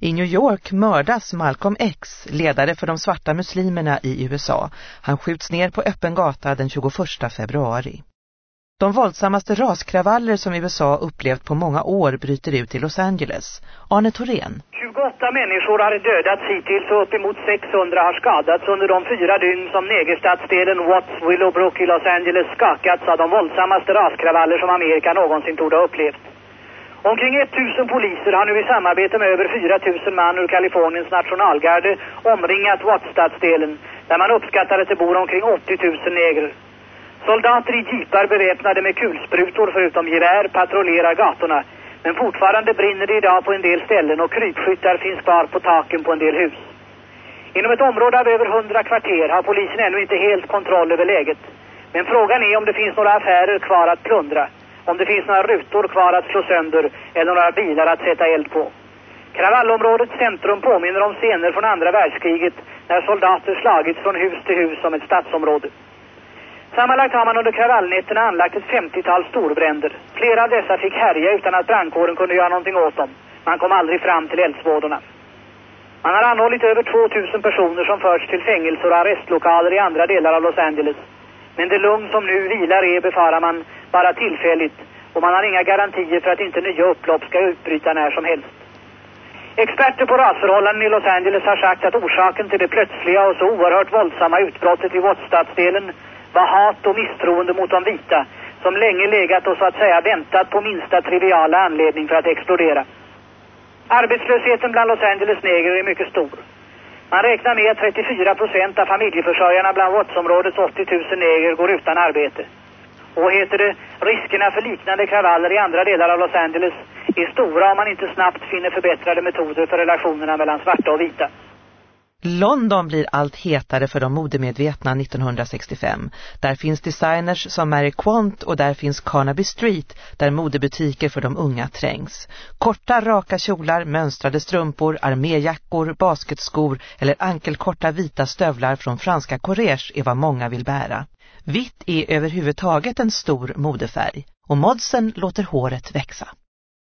I New York mördas Malcolm X, ledare för de svarta muslimerna i USA. Han skjuts ner på öppen gata den 21 februari. De våldsammaste raskravaller som USA upplevt på många år bryter ut i Los Angeles. Arne Thorén. 28 människor har dödats hittills och uppemot 600 har skadats under de fyra dygn som negerstadsdelen Watts Willowbrook i Los Angeles skakats av de våldsammaste raskravaller som Amerika någonsin torde ha upplevt. Omkring 1000 poliser har nu i samarbete med över 4000 man ur Kaliforniens nationalgarde omringat Wattstadsdelen där man uppskattar att det bor omkring 80 000 negrer. Soldater i jeepar beväpnade med kulsprutor förutom gevär patrullerar gatorna men fortfarande brinner det idag på en del ställen och krypskyttar finns kvar på taken på en del hus. Inom ett område av över 100 kvarter har polisen ännu inte helt kontroll över läget. Men frågan är om det finns några affärer kvar att plundra om det finns några rutor kvar att slå sönder eller några bilar att sätta eld på. Kravallområdets centrum påminner om scener från andra världskriget när soldater slagits från hus till hus som ett stadsområde. Sammanlagt har man under kravallnätterna anlagt ett 50-tal storbränder. Flera av dessa fick härja utan att brandkåren kunde göra någonting åt dem. Man kom aldrig fram till eldsvådorna. Man har anhållit över 2000 personer som förts till fängelser och arrestlokaler i andra delar av Los Angeles. Men det lugn som nu vilar är, befarar man, bara tillfälligt och man har inga garantier för att inte nya upplopp ska utbryta när som helst. Experter på rasförhållanden i Los Angeles har sagt att orsaken till det plötsliga och så oerhört våldsamma utbrottet i Wattstadsdelen var hat och misstroende mot de vita som länge legat och så att säga väntat på minsta triviala anledning för att explodera. Arbetslösheten bland Los Angeles negrer är mycket stor. Man räknar med att 34 procent av familjeförsörjarna bland Wattsområdets 80 000 neger går utan arbete. Och heter det, riskerna för liknande kravaller i andra delar av Los Angeles är stora om man inte snabbt finner förbättrade metoder för relationerna mellan svarta och vita. London blir allt hetare för de modemedvetna 1965. Där finns designers som Mary Quant och där finns Carnaby Street där modebutiker för de unga trängs. Korta raka kjolar, mönstrade strumpor, arméjackor, basketskor eller ankelkorta vita stövlar från franska Corrège är vad många vill bära. Vitt är överhuvudtaget en stor modefärg och modsen låter håret växa.